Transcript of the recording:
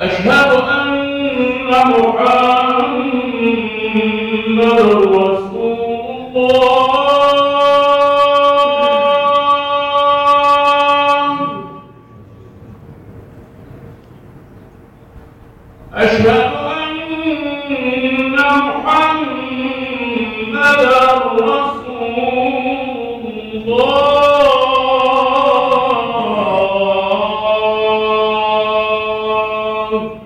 أشهد أن محمدا رسول أشهد أن محمدا رسول الله. حي